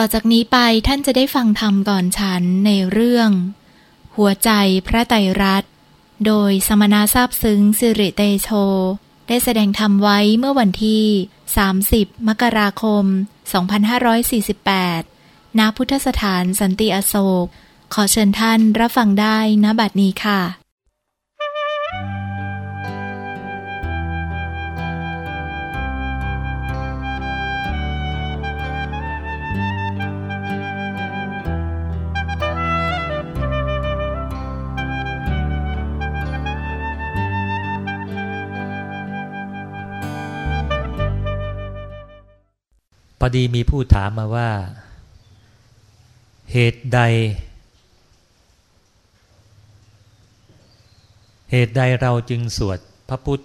ต่อจากนี้ไปท่านจะได้ฟังธรรมก่อนฉันในเรื่อง หัวใจพระไตรรัตน์โดยสมณะทราบซึ้งสิริเตโช ได้แสดงธรรมไว้เมื่อวันที่ 30 มกราคม 2548 ณ พุทธสถานสันติอโศก ขอเชิญท่านรับฟังได้ณบัดนี้ค่ะ อดีมีผู้ถามมาว่า เหตุใด เหตุใดเราจึงสวดพระพุทธ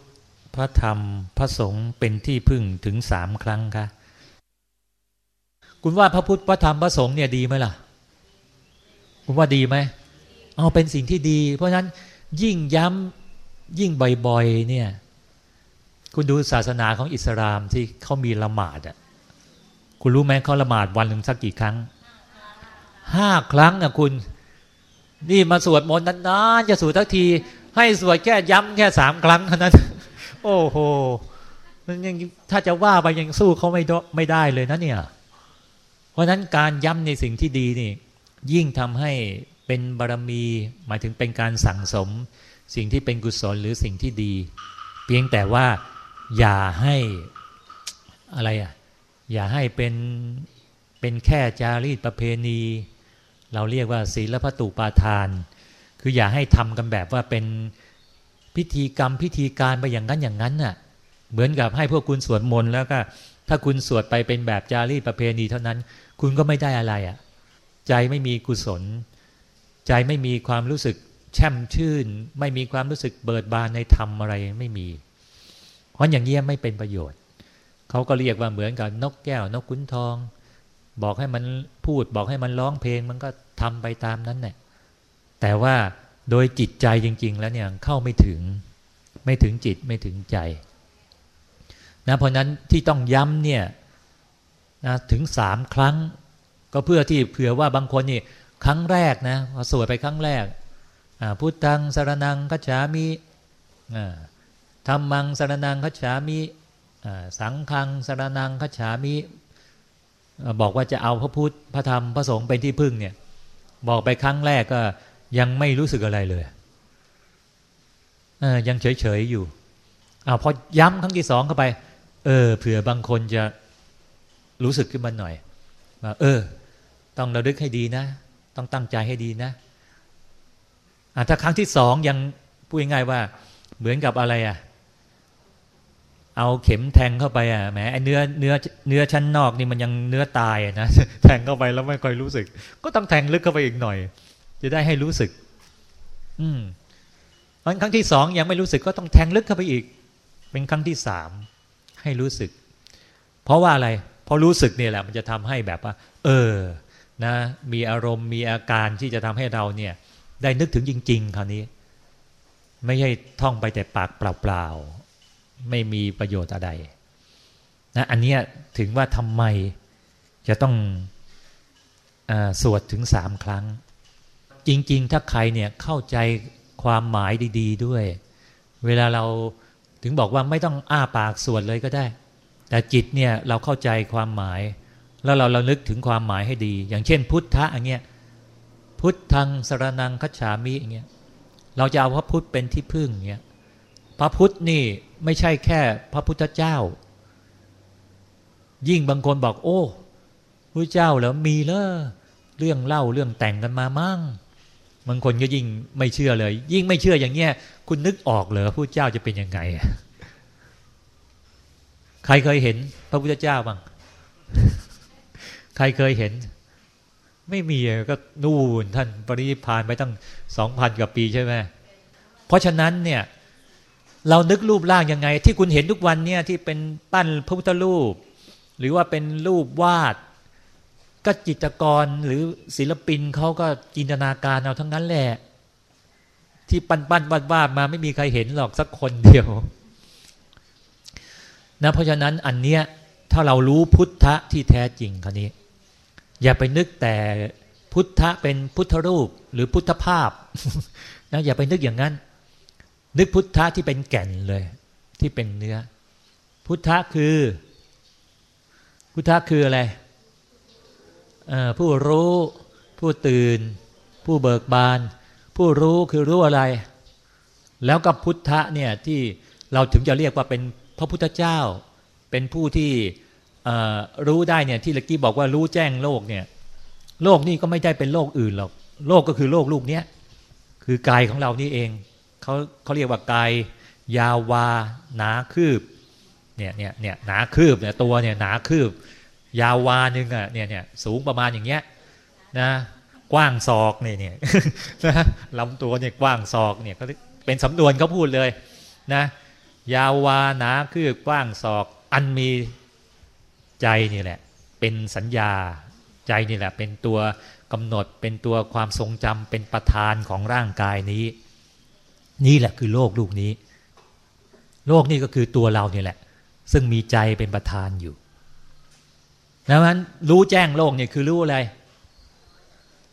พระธรรม พระสงฆ์เป็นที่พึ่งถึงสามครั้งคะคุณว่าพระพุทธพระธรรมพระสงฆ์เนี่ยดีไหมล่ะ คุณว่าดีไหมเอาเป็นสิ่งที่ดี เพราะฉะนั้นยิ่งย้ำยิ่งบ่อยๆเนี่ย คุณดูศาสนาของอิสลามที่เขามีละหมาดอะ คุณรู้ไหมเขาละหมาดวันหนึ่งสักกี่ครั้งห้าครั้งนะคุณ นี่มาสวดมนต์นานๆจะสวดทักที ให้สวดแค่ย้ำแค่สามครั้งเท่านั้น โอ้โหมันยังถ้าจะว่าไปยังสู้เขาไม่ไม่ได้เลยนะเนี่ย เพราะนั้นการย้ำในสิ่งที่ดีนี่ ยิ่งทำให้เป็นบารมี หมายถึงเป็นการสั่งสม สิ่งที่เป็นกุศลหรือสิ่งที่ดี เพียงแต่ว่าอย่าให้อะไรอะ อย่าให้เป็นเป็นแค่จารีตประเพณี เราเรียกว่าศีลพัตุปาทาน คืออย่าให้ทำกันแบบว่าเป็นพิธีกรรมพิธีการไปอย่างนั้นอย่างนั้นน่ะเหมือนกับให้พวกคุณสวดมนต์แล้วก็ ถ้าคุณสวดไปเป็นแบบจารีตประเพณีเท่านั้น คุณก็ไม่ได้อะไรอะ่ะ ใจไม่มีกุศล ใจไม่มีความรู้สึกแช่มชื่น ไม่มีความรู้สึกเบิดบานในธรรมอะไรไม่มี เพราะอย่างนี้ไม่เป็นประโยชน์ เขาก็เรียกว่าเหมือนกับนกแก้วนกขุนทอง บอกให้มันพูดบอกให้มันร้องเพลง มันก็ทำไปตามนั้นแหละแต่ว่าโดยจิตใจจริง ๆ แล้วเนี่ยเข้าไม่ถึงไม่ถึงจิตไม่ถึงใจนะเพราะนั้นที่ต้องย้ำเนี่ยนะถึงสามครั้ง ก็เพื่อที่เผื่อว่าบางคนนี่ครั้งแรกนะพอสวดไปครั้งแรกพุทธังสารนังคัจฉามิธรรมังสารนังคัจฉามิ สังฆังสารนังขฉามิบอกว่าจะเอาพระพุทธพระธรรมพระสงฆ์เป็นที่พึ่งเนี่ย บอกไปครั้งแรกก็ยังไม่รู้สึกอะไรเลยยังเฉยๆอยู่อาพอย้ำครั้งที่สองเข้าไป เออเผื่อบางคนจะรู้สึกขึ้นมาหน่อยว่าเออ ต้องระลึกให้ดีนะ ต้องตั้งใจให้ดีนะถ้าครั้งที่สองยังพูดง่ายๆว่า เหมือนกับอะไรอะ เอาเข็มแทงเข้าไปอะแหมไอเนื้อเนื้อเนื้อชั้นนอกนี่มันยังเนื้อตายนะแทงเข้าไปแล้วไม่ค่อยรู้สึก ก็ต้องแทงลึกเข้าไปอีกหน่อย จะได้ให้รู้สึก อืมอันครั้งที่สองยังไม่รู้สึกก็ต้องแทงลึกเข้าไปอีก เป็นครั้งที่สามให้รู้สึก เพราะว่าอะไรเพราะรู้สึกเนี่ยแหละ มันจะทำให้แบบว่า เออ นะ มีอารมณ์มีอาการที่จะทำให้เราเนี่ย ได้นึกถึงจริง ๆ คราวนี้ ไม่ใช่ท่องไปแต่ปากเปล่าๆ ไม่มีประโยชน์อะไรนะอันนี้ถึงว่าทำไมจะต้องอสวดถึงสามครั้ง จริง ๆ ถ้าใครเนี่ยเข้าใจความหมายดีๆด้วย เวลาเราถึงบอกว่าไม่ต้องอ้าปากสวดเลยก็ได้ แต่จิตเนี่ยเราเข้าใจความหมาย แล้วเราเราลึกถึงความหมายให้ดี อย่างเช่น พุทธะอย่างเงี้ยพุทธังสรนังคัจฉามิอย่างเงี้ยเราจะเอาพระพุทธเป็นที่พึ่งเงี้ยพระพุทธนี่ ไม่ใช่แค่พระพุทธเจ้า ยิ่งบางคนบอก โอ้พระเจ้าแล้วมีเลอเรื่องเล่าเรื่องแต่งกันมามั่งบางคนก็ยิ่งไม่เชื่อเลย ยิ่งไม่เชื่ออย่างเงี้ย คุณนึกออกเหรอพระเจ้าจะเป็นยังไงใครเคยเห็น พระพุทธเจ้าบ้างใครเคยเห็น ไม่มีก็นู่นท่านปริพานไปตั้งสองพันกว่าปีใช่ไหมเพราะฉะนั้นเนี่ย เรานึกรูปร่างยังไง ที่คุณเห็นทุกวันเนี่ยที่เป็นปั้นพระพุทธรูป หรือว่าเป็นรูปวาด ก็จิตรกรหรือศิลปินเขาก็จินตนาการเอาทั้งนั้นแหละ ที่ปั้นปั้นวาดวาดมาไม่มีใครเห็นหรอกสักคนเดียวนะเพราะฉะนั้นอันเนี้ยถ้าเรารู้พุทธะที่แท้จริงครนี้ อย่าไปนึกแต่พุทธะเป็นพุทธรูปหรือพุทธภาพนะอย่าไปนึกอย่างนั้น นึกพุทธะที่เป็นแก่นเลย ที่เป็นเนื้อ พุทธะคือ พุทธะคืออะไรผู้รู้ ผู้ตื่น ผู้เบิกบาน ผู้รู้คือรู้อะไร แล้วกับพุทธะเนี่ยที่เราถึงจะเรียกว่าเป็นพระพุทธเจ้า เป็นผู้ที่รู้ได้เนี่ยที่เมื่อกี้บอกว่ารู้แจ้งโลกเนี่ยโลกนี่ก็ไม่ได้เป็นโลกอื่นหรอกโลกก็คือโลกลูกเนี้ยคือกายของเรานี่เอง เขาเขาเรียกว่ากายยาวาหนาคืบเนี่ยเนี่ยเนี่ยหนาคืบเนี่ยตัวเนี่ยหนาคืบ ยาวาหนึ่งอะเนี่ยเนี่ยสูงประมาณอย่างเงี้ยนะกว้างศอกเนี่ยเนี่ยนะลำตัวเนี่ยกว้างศอกเนี่ยเขาเป็นสำนวนเขาพูดเลยนะยาววาหนาคืบกว้างศอก อันมีใจนี่แหละ เป็นสัญญาใจนี่แหละ เป็นตัวกำหนดเป็นตัวความทรงจำเป็นประธานของร่างกายนี้ นี่แหละคือโลกลูกนี้ โลกนี่ก็คือตัวเราเนี่ยแหละ ซึ่งมีใจเป็นประธานอยู่ดังนั้นรู้แจ้งโลกเนี่ยคือรู้อะไร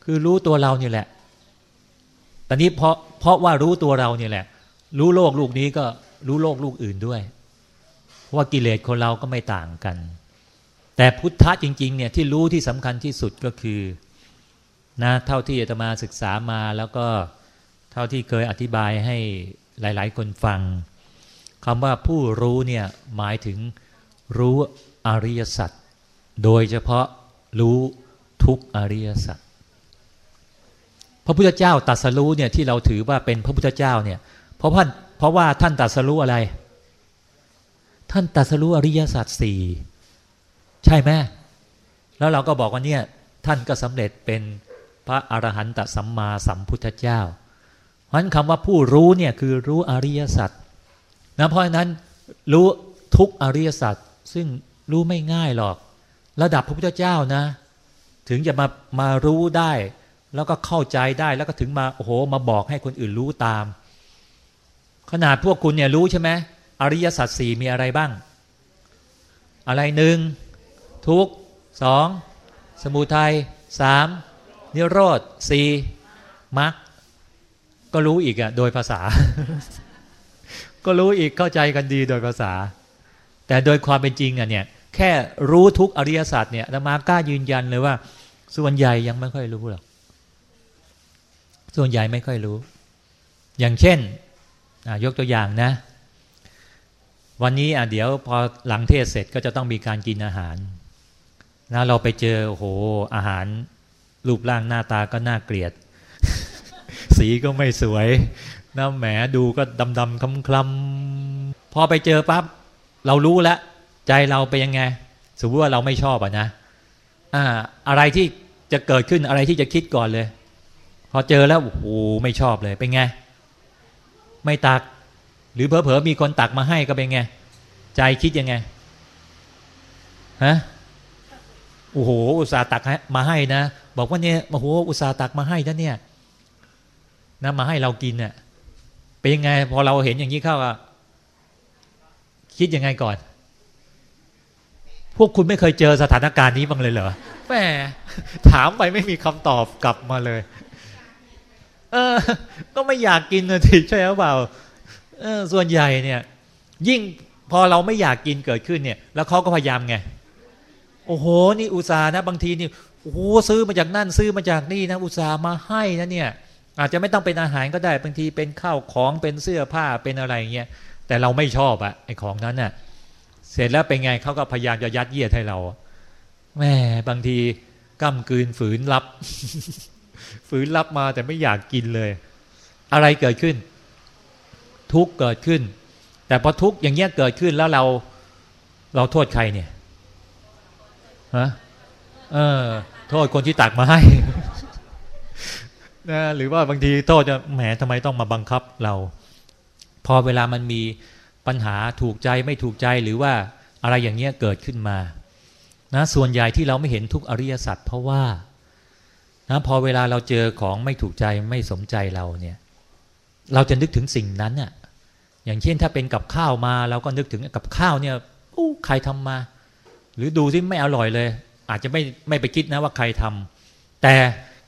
คือรู้ตัวเราเนี่ยแหละตอนนี้เพราะเพราะว่ารู้ตัวเราเนี่ยแหละ รู้โลกลูกนี้ก็รู้โลกลูกอื่นด้วยว่ากิเลสคนเราก็ไม่ต่างกัน แต่พุทธะจริง ๆ เนี่ยที่รู้ที่สำคัญที่สุดก็คือนะเท่าที่อาตมาศึกษามาแล้วก็ เท่าที่เคยอธิบายให้หลาย ๆ คนฟังคำว่าผู้รู้เนี่ยหมายถึงรู้อริยสัจโดยเฉพาะรู้ทุกอริยสัจพระพุทธเจ้าตัสรู้เนี่ยที่เราถือว่าเป็นพระพุทธเจ้าเนี่ยเพราะท่านเพราะว่าท่านตัสรู้อะไร ท่านตัสรู้อริยสัจสี่ใช่ไหมแล้วเราก็บอกว่าเนี่ยท่านก็สำเร็จเป็นพระอรหันตสัมมาสัมพุทธเจ้า เพราะฉะนั้นคำว่าผู้รู้เนี่ยคือรู้อริยสัจนะเพราะฉะนั้นรู้ทุกอริยสัจซึ่งรู้ไม่ง่ายหรอก ระดับพระพุทธเจ้านะ ถึงจะมามารู้ได้ แล้วก็เข้าใจได้แล้วก็ถึงมาโอ้โหมาบอกให้คนอื่นรู้ตาม ขนาดพวกคุณเนี่ยรู้ใช่ไหมอริยสัจสี่มีอะไรบ้าง อะไรหนึ่งทุกสองสมุทัยสามนิโรธสี่มรรค ก็รู้อีกอะโดยภาษา ก็รู้อีกเข้าใจกันดีโดยภาษา แต่โดยความเป็นจริงอะเนี่ย แค่รู้ทุกอริยศาสัจเนี่ยธรรมากล้ายืนยันเลยว่า ส่วนใหญ่ยังไม่ค่อยรู้หรอกส่วนใหญ่ไม่ค่อยรู้ อย่างเช่นยกตัวอย่างนะ วันนี้อะเดี๋ยวพอหลังเทศเสร็จก็จะต้องมีการกินอาหารนะเราไปเจอโอ้โหอาหารรูปร่างหน้าตาก็น่าเกลียด สีก็ไม่สวยน้าแหมดูก็ดำดำคล้ำคล้ำพอไปเจอปั๊บเรารู้แล้วใจเราไปยังไง สมมติว่าเราไม่ชอบอะนะอ่าอะไรที่จะเกิดขึ้นอะไรที่จะคิดก่อนเลย พอเจอแล้วโอ้โหไม่ชอบเลยเป็นไง ไม่ตัก หรือเผลอๆมีคนตักมาให้ก็เป็นไง ใจคิดยังไงฮะโอ้โหอุตส่าห์ตักมาให้นะ บอกว่าเนี่ยโอ้โหอุตส่าห์ตักมาให้นะเนี่ย นะมาให้เรากินเนี่ยเป็นยังไงพอเราเห็นอย่างนี้เข้าอะคิดยังไงก่อน พวกคุณไม่เคยเจอสถานการณ์นี้บ้างเลยเหรอแหมถามไปไม่มีคำตอบกลับมาเลย เออ ก็ไม่อยากกินนะทีใช่หรือเปล่าเออส่วนใหญ่เนี่ย ยิ่งพอเราไม่อยากกินเกิดขึ้นเนี่ย แล้วเขาก็พยายามไง โอ้โห นี่อุตสาห์นะ บางทีนี่โอ้โหซื้อมาจากนั่นซื้อมาจากนี่นะ อุตสาห์มาให้นะเนี่ย อาจจะไม่ต้องเป็นอาหารก็ได้บางทีเป็นข้าวของเป็นเสื้อผ้าเป็นอะไรเงี้ยแต่เราไม่ชอบอะไอของนั้นน่ะเสร็จแล้วเป็นไงเขาก็พยายามจะยัดเยียดให้เราแม่บางทีก้ากลืนฝืนรับ ฝืนรับมาแต่ไม่อยากกินเลย อะไรเกิดขึ้น ทุกเกิดขึ้น แต่พอทุกอย่างเงี้ยเกิดขึ้นแล้วเราเราโทษใครเนี่ยฮะเออ โทษคนที่ตักมาให้ นะหรือว่าบางทีโทษจะแหมทำไมต้องมาบังคับเรา พอเวลามันมีปัญหาถูกใจไม่ถูกใจหรือว่าอะไรอย่างเงี้ยเกิดขึ้นมานะส่วนใหญ่ที่เราไม่เห็นทุกอริยสัจเพราะว่านะพอเวลาเราเจอของไม่ถูกใจไม่สมใจเราเนี่ย เราจะนึกถึงสิ่งนั้นน่ะอย่างเช่นถ้าเป็นกับข้าวมาเราก็นึกถึงกับข้าวเนี่ยอู้ใครทำมา หรือดูที่ไม่อร่อยเลย อาจจะไม่ไม่ไปคิดนะว่าใครทำแต่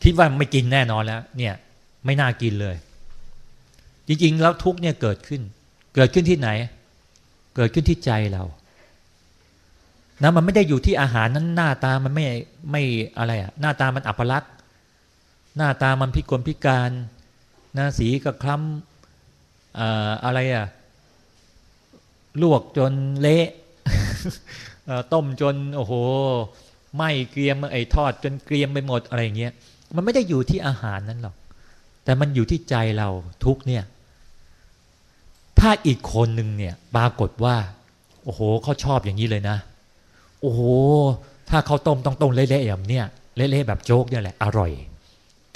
คิดว่าไม่กินแน่นอนแล้ว เนี่ยไม่น่ากินเลย จริงๆ แล้วทุกเนี่ยเกิดขึ้น เกิดขึ้นที่ไหน เกิดขึ้นที่ใจเรานะมันไม่ได้อยู่ที่อาหารนั้นหน้าตามันไม่ไม่อะไรอะหน้าตามันอัปลักษณ์หน้าตามันพิกลพิการหน้าสีก็คล้ำอะไรอะลวกจนเละต้มจนโอ้โหไหมเกรียมไอ้ทอดจนเกรียมไปหมดอะไรเงี้ย มันไม่ได้อยู่ที่อาหารนั้นหรอก แต่มันอยู่ที่ใจเราทุกเนี่ย ถ้าอีกคนหนึ่งเนี่ยปรากฏว่า โอ้โหเขาชอบอย่างนี้เลยนะ โอ้โห ถ้าเขาต้มต้องต้มเละๆแบบเนี้ยเละๆแบบโจ๊กเนี่ยแหละอร่อย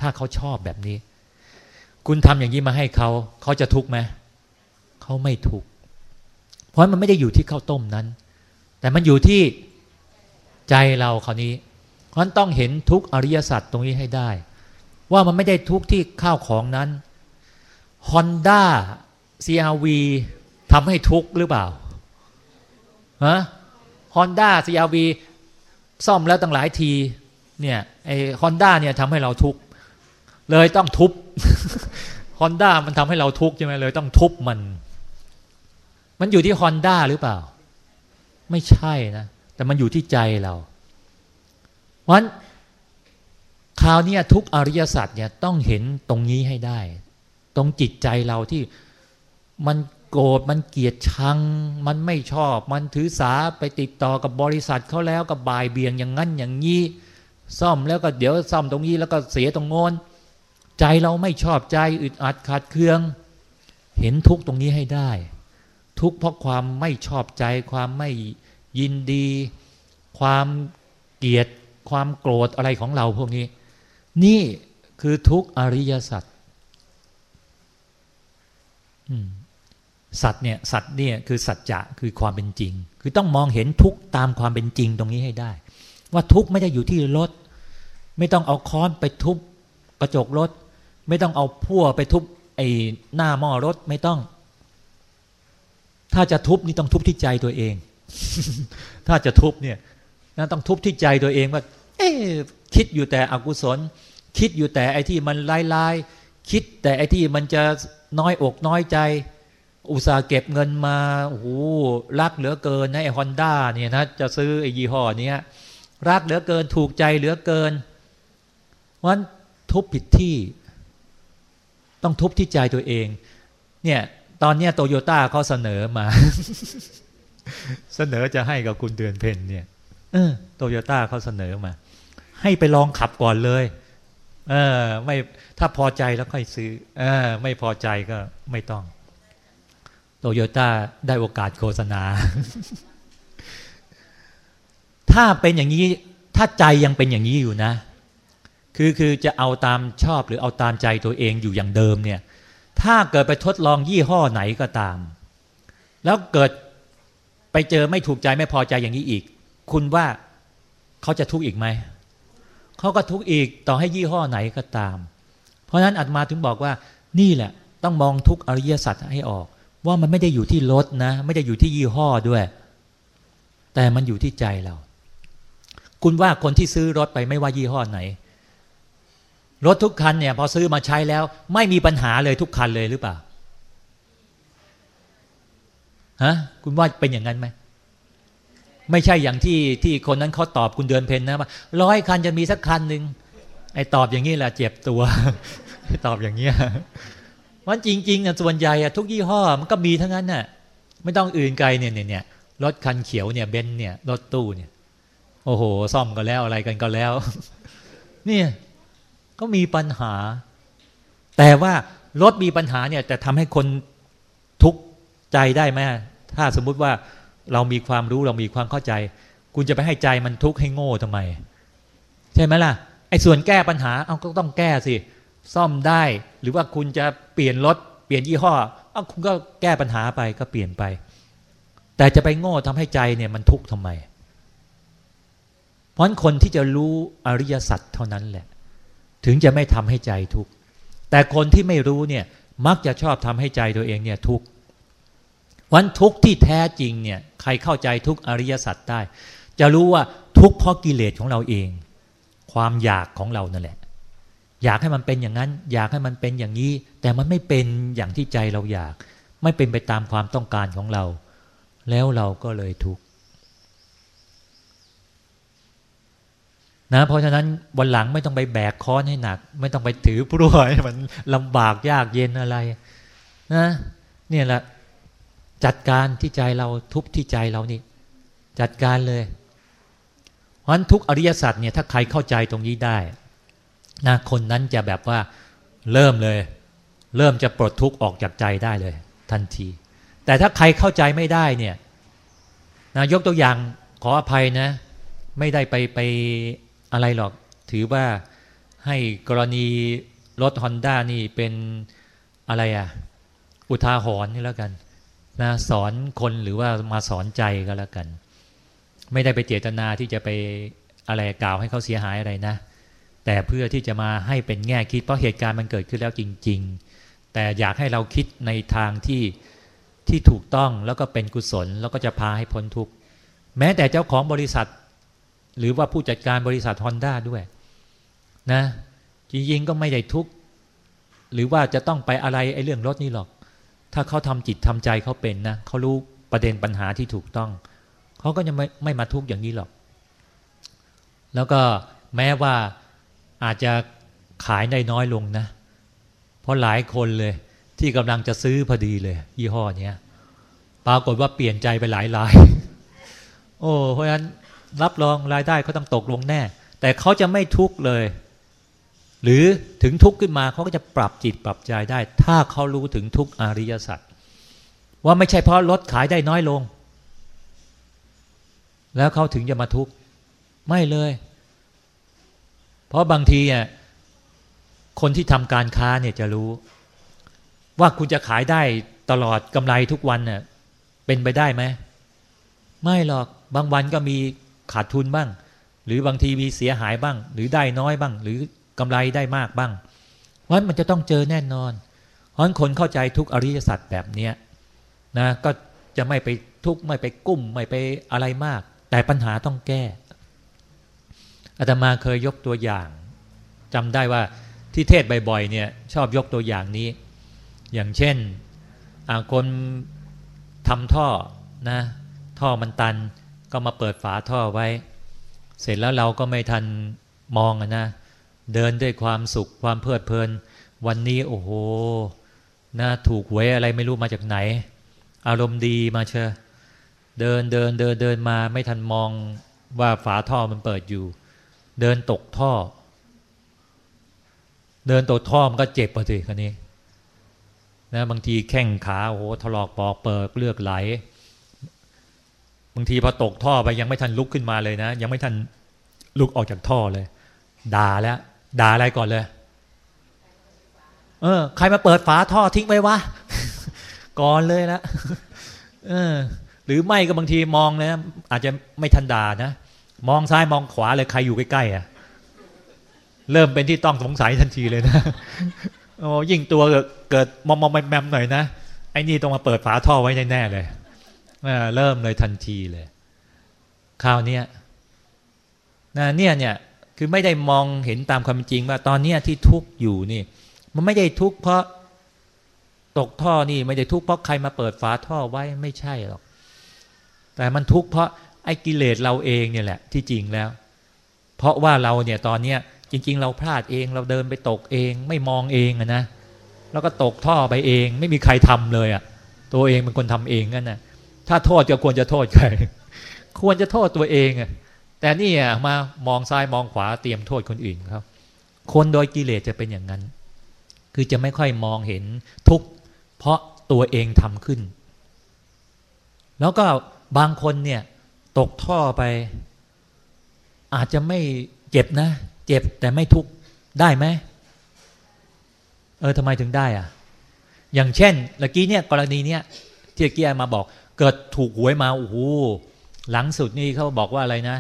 ถ้าเขาชอบแบบนี้ คุณทำอย่างนี้มาให้เขาเขาจะทุกข์ไหมเขาไม่ทุกข์เพราะมันไม่ได้อยู่ที่ข้าวต้มนั้น แต่มันอยู่ที่ใจเราคราวนี้ ราะต้องเห็นทุกอริยสัจตรงนี้ให้ได้ ว่ามันไม่ได้ทุกที่ข้าวของนั้น Honda CRV ทำให้ทุกข์หรือเปล่าฮะฮอนด้าซีอาวีซ่อมแล้วตั้งหลายที เนี่ยไอฮอนด้าเนี่ยทำให้เราทุกข์เลยต้องทุบฮอนด้ามันทำให้เราทุกข์ใช่ไหมเลยต้องทุบมัน มันอยู่ที่ฮอนด้าหรือเปล่า ไม่ใช่นะ แต่มันอยู่ที่ใจเรา เพราะคราวนี้ทุกอริยสัจเนี่ยต้องเห็นตรงนี้ให้ได้ ตรงจิตใจเราที่มันโกรธมันเกลียดชัง มันไม่ชอบ มันถือสาไปติดต่อกับบริษัทเขาแล้วกับบ่ายเบียงอย่างนั้นอย่างนี้ซ่อมแล้วก็เดี๋ยวซ่อมตรงนี้แล้วก็เสียตรงโน้นใจเราไม่ชอบใจอึดอัดขาดเคือง เห็นทุกตรงนี้ให้ได้ ทุกเพราะความไม่ชอบใจ ความไม่ยินดี ความเกลียด ความโกรธอะไรของเราพวกนี้ นี่คือทุกอริยสัจอืมสัตว์เนี่ยสัตว์เนี่ยคือสัจจะคือความเป็นจริง คือต้องมองเห็นทุกตามความเป็นจริงตรงนี้ให้ได้ ว่าทุกไม่ได้อยู่ที่รถ ไม่ต้องเอาค้อนไปทุบกระจกรถ ไม่ต้องเอาพั่วไปทุบไอ้หน้าหม้อรถไม่ต้อง ถ้าจะทุบนี่ต้องทุบที่ใจตัวเอง ถ้าจะทุบเนี่ยนะต้องทุบที่ใจตัวเองว่า เอ๊คิดอยู่แต่อกุศล คิดอยู่แต่ไอ้ที่มันลายลายคิดแต่ไอ้ที่มันจะน้อยอกน้อยใจ อุตสาห์เก็บเงินมาโอ้โหรักเหลือเกินนะไอ้ฮอนด้าเนี่ยนะจะซื้อไอ้ยี่ห้อนี้รักเหลือเกินถูกใจเหลือเกินวันทุบผิดที่ ต้องทุบที่ใจตัวเอง เนี่ย ตอนนี้โตโยต้าเขาเสนอมา เสนอจะให้กับคุณเดือนเพนเนี่ยเออโตโยต้าเขาเสนอมา ให้ไปลองขับก่อนเลย เออ ไม่ถ้าพอใจแล้วค่อยซื้อ เออ ไม่พอใจก็ไม่ต้องโตโยต้าได้โอกาสโฆษณา ถ้าเป็นอย่างนี้ ถ้าใจยังเป็นอย่างนี้อยู่นะ คือคือจะเอาตามชอบหรือเอาตามใจตัวเองอยู่อย่างเดิมเนี่ย ถ้าเกิดไปทดลองยี่ห้อไหนก็ตาม แล้วเกิดไปเจอไม่ถูกใจไม่พอใจอย่างนี้อีก คุณว่าเขาจะทุกข์อีกไหม เขาก็ทุกข์อีกต่อให้ยี่ห้อไหนก็ตาม เพราะฉะนั้นอาตมาถึงบอกว่านี่แหละ ต้องมองทุกอริยสัจให้ออก ว่ามันไม่ได้อยู่ที่รถนะ ไม่ได้อยู่ที่ยี่ห้อด้วย แต่มันอยู่ที่ใจเรา คุณว่าคนที่ซื้อรถไปไม่ว่ายี่ห้อไหน รถทุกคันเนี่ย พอซื้อมาใช้แล้ว ไม่มีปัญหาเลยทุกคันเลยหรือเปล่าฮะคุณว่าเป็นอย่างนั้นไหม ไม่ใช่อย่างที่ที่คนนั้นเขาตอบคุณเดือนเพนนะว่าร้อยคันจะมีสักคันหนึ่งไอ้ตอบอย่างนี้แหละเจ็บตัว ตอบอย่างเงี้ยวันจริงๆนะส่วนใหญ่อะทุกยี่ห้อมันก็มีทั้งนั้นน่ะไม่ต้องอื่นไกลเนี่ยเนี่ยรถคันเขียวเนี่ยเบนเนี่ยรถตู้เนี่ย โอ้โห ซ่อมก็แล้วอะไรกันก็แล้ว เนี่ยก็มีปัญหา แต่ว่ารถมีปัญหาเนี่ย แต่ทำให้คนทุกข์ใจได้ไหมถ้าสมมุติว่า เรามีความรู้เรามีความเข้าใจ คุณจะไปให้ใจมันทุกข์ให้โง่ทำไม ใช่ไหมล่ะไอ้ส่วนแก้ปัญหาเอาก็ต้องแก้สิ ซ่อมได้ หรือว่าคุณจะเปลี่ยนรถเปลี่ยนยี่ห้อเอคุณก็แก้ปัญหาไปก็เปลี่ยนไป แต่จะไปโง่ทำให้ใจเนี่ยมันทุกข์ทำไม เพราะคนที่จะรู้อริยสัจเท่านั้นแหละ ถึงจะไม่ทำให้ใจทุกข์แต่คนที่ไม่รู้เนี่ยมักจะชอบทำให้ใจตัวเองเนี่ยทุกข์ วันทุกข์ที่แท้จริงเนี่ยใครเข้าใจทุกอริยสัจได้ จะรู้ว่าทุกข์เพราะกิเลสของเราเอง ความอยากของเรานั่นแหละ อยากให้มันเป็นอย่างนั้น อยากให้มันเป็นอย่างนี้ แต่มันไม่เป็นอย่างที่ใจเราอยาก ไม่เป็นไปตามความต้องการของเรา แล้วเราก็เลยทุกข์นะเพราะฉะนั้นวันหลังไม่ต้องไปแบกค้อนให้หนัก ไม่ต้องไปถือพรวยมันลำบากยากเย็นอะไร นะ เนี่ยแหละ จัดการที่ใจเราทุบที่ใจเรานี่ จัดการเลยเพราะฉะนั้นทุกอริยสัจเนี่ยถ้าใครเข้าใจตรงนี้ได้นะคนนั้นจะแบบว่าเริ่มเลย เริ่มจะปลดทุกข์ออกจากใจได้เลย ทันที แต่ถ้าใครเข้าใจไม่ได้เนี่ยนะยกตัวอย่างขออภัยนะ ไม่ได้ไปไปอะไรหรอก ถือว่าให้กรณีรถฮอนด้านี่เป็นอะไรอะ่ะอุทาหรณ์นี่แล้วกัน นะสอนคนหรือว่ามาสอนใจก็แล้วกัน ไม่ได้ไปเจตนาที่จะไปอะไรกล่าวให้เขาเสียหายอะไรนะ แต่เพื่อที่จะมาให้เป็นแง่คิด เพราะเหตุการณ์มันเกิดขึ้นแล้วจริง ๆ แต่อยากให้เราคิดในทางที่ที่ถูกต้องแล้วก็เป็นกุศล แล้วก็จะพาให้พ้นทุกข์แม้แต่เจ้าของบริษัท หรือว่าผู้จัดการบริษัทฮอนด้าด้วยนะจริงๆก็ไม่ได้ทุกข์หรือว่าจะต้องไปอะไรไอ้เรื่องรถนี่หรอก ถ้าเขาทำจิตทำใจเขาเป็นนะเขารู้ประเด็นปัญหาที่ถูกต้อง เขาก็จะไม่ไม่มาทุกข์อย่างนี้หรอก แล้วก็แม้ว่าอาจจะขายได้น้อยลงนะ เพราะหลายคนเลย ที่กำลังจะซื้อพอดีเลย ยี่ห้อนี้ปรากฏว่าเปลี่ยนใจไปหลายราย โอ้เพราะฉะนั้นรับรองรายได้เขาต้องตกลงแน่ แต่เขาจะไม่ทุกข์เลย หรือถึงทุกข์ขึ้นมาเขาก็จะปรับจิตปรับใจได้ ถ้าเขารู้ถึงทุกอริยสัจว่าไม่ใช่เพราะลดขายได้น้อยลง แล้วเขาถึงจะมาทุกข์ไม่เลย เพราะบางทีอะคนที่ทำการค้าเนี่ยจะรู้ ว่าคุณจะขายได้ตลอดกำไรทุกวันเน่ยเป็นไปได้ไหมไม่หรอกบางวันก็มีขาดทุนบ้าง หรือบางทีมีเสียหายบ้าง หรือได้น้อยบ้าง หรือ กำไรได้มากบ้างเพราะมันจะต้องเจอแน่นอน เพราะคนเข้าใจทุกอริยสัจแบบเนี้ยนะก็จะไม่ไปทุกไม่ไปกุ้มไม่ไปอะไรมาก แต่ปัญหาต้องแก้อาตมาเคยยกตัวอย่างจำได้ว่าที่เทศบ่อยๆเนี่ยชอบยกตัวอย่างนี้ อย่างเช่นคนทำท่อนะท่อมันตันก็มาเปิดฝาท่อไว้ เสร็จแล้วเราก็ไม่ทันมองนะ เดินด้วยความสุขความเพลิดเพลิน วันนี้โอ้โหนะถูกหวยอะไรไม่รู้มาจากไหน อารมณ์ดีมาเชอเดินเดินเดินเดินมาไม่ทันมองว่าฝาท่อมันเปิดอยู่ เดินตกท่อ เดินตกท่อมันก็เจ็บปะสิคนนี้นะบางทีแข้งขาโอ้โหถลอกปอกเปิดเลือกไหล บางทีพอตกท่อไปยังไม่ทันลุกขึ้นมาเลยนะ ยังไม่ทันลุกออกจากท่อเลย ด่าแล้ว ด่าอะไรก่อนเลย เออ ใครมาเปิดฝาท่อทิ้งไว้วะ ก่อนเลยละเออ หรือไม่ก็บางทีมองนะอาจจะไม่ทันด่านะ มองซ้ายมองขวาเลยใครอยู่ใกล้ๆอะ เริ่มเป็นที่ต้องสงสัยทันทีเลยนะ โอ้ยิ่งตัวเกิดมอมมอมแมมหน่อยนะ ไอ้นี่ต้องมาเปิดฝาท่อไว้แน่ๆเลยเริ่มเลยทันทีเลย คราวนี้นะเนี่ยเนี่ย คือไม่ได้มองเห็นตามความจริงว่าตอนนี้ที่ทุกข์อยู่นี่ มันไม่ได้ทุกข์เพราะตกท่อนี่ไม่ได้ทุกข์เพราะใครมาเปิดฝาท่อไว้ไม่ใช่หรอก แต่มันทุกข์เพราะไอ้กิเลสเราเองเนี่ยแหละที่จริงแล้ว เพราะว่าเราเนี่ยตอนเนี้ยจริง ๆ เราพลาดเองเราเดินไปตกเอง ไม่มองเองนะแล้วก็ตกท่อไปเอง ไม่มีใครทำเลยอะตัวเองเป็นคนทำเองนั่นนะถ้าโทษก็ควรจะโทษใครควรจะโทษตัวเองอะ แต่นี่มามองซ้ายมองขวาเตรียมโทษคนอื่นครับ คนโดยกิเลสจะเป็นอย่างนั้น คือจะไม่ค่อยมองเห็นทุกข์เพราะตัวเองทำขึ้น แล้วก็บางคนเนี่ยตกท่อไป อาจจะไม่เจ็บนะ เจ็บแต่ไม่ทุกข์ได้ไหมเออทำไมถึงได้อะอย่างเช่นเมื่อกี้เนี่ยกรณีเนี้ยที่เกียมาบอก เกิดถูกหวยมาโอ้โหหลังสุดนี่เขาบอกว่าอะไรนะ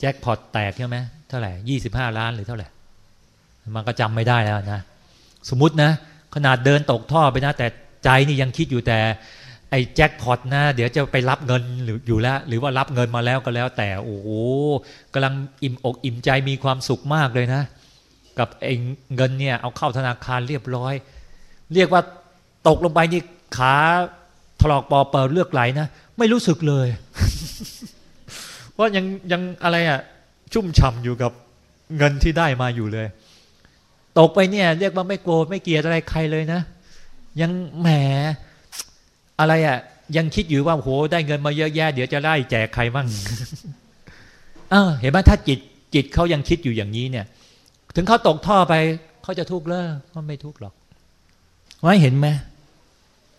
แจ็คพอตแตกใช่ไหมเท่าไหร่ยี่สิบห้าล้านหรือเท่าไหร่ มันก็จำไม่ได้แล้วนะ สมมตินะ ขนาดเดินตกท่อไปนะ แต่ใจนี่ยังคิดอยู่แต่ ไอ้แจ็คพอตนะ เดี๋ยวจะไปรับเงินหรืออยู่แล้ว หรือว่ารับเงินมาแล้วก็แล้ว แต่โอ้โหกำลังอิ่มอกอิ่มใจมีความสุขมากเลยนะ กับไอ้เงินเนี่ย เอาเข้าธนาคารเรียบร้อย เรียกว่าตกลงไปนี่ขาถลอกปอเปิดเลือกไหลนะไม่รู้สึกเลย เพราะยังยังอะไรอะ่ะ ชุ่มฉ่าอยู่กับเงินที่ได้มาอยู่เลย ตกไปเนี่ย เรียกว่าไม่โกรธไม่เกลียดอะไรใครเลยนะ ยังแหมอะไรอะ่ะ ยังคิดอยู่ว่าโหได้เงินมาเยอะแยะ เดี๋ยวจะได้แจกใครบ้างเออเห็นไหมถ้าจิตจิตเขายังคิดอยู่อย่างนี้เนี่ย ถึงเขาตกท่อไปเขาจะทุกข์เลิกเขาไม่ทุกข์หรอกไว้เห็นไหม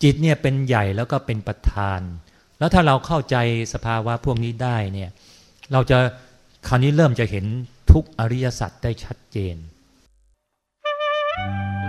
จิตเนี่ยเป็นใหญ่แล้วก็เป็นประธาน แล้วถ้าเราเข้าใจสภาวะพวกนี้ได้เนี่ย เราจะคราวนี้เริ่มจะเห็นทุกอริยสัจได้ชัดเจน Thank you.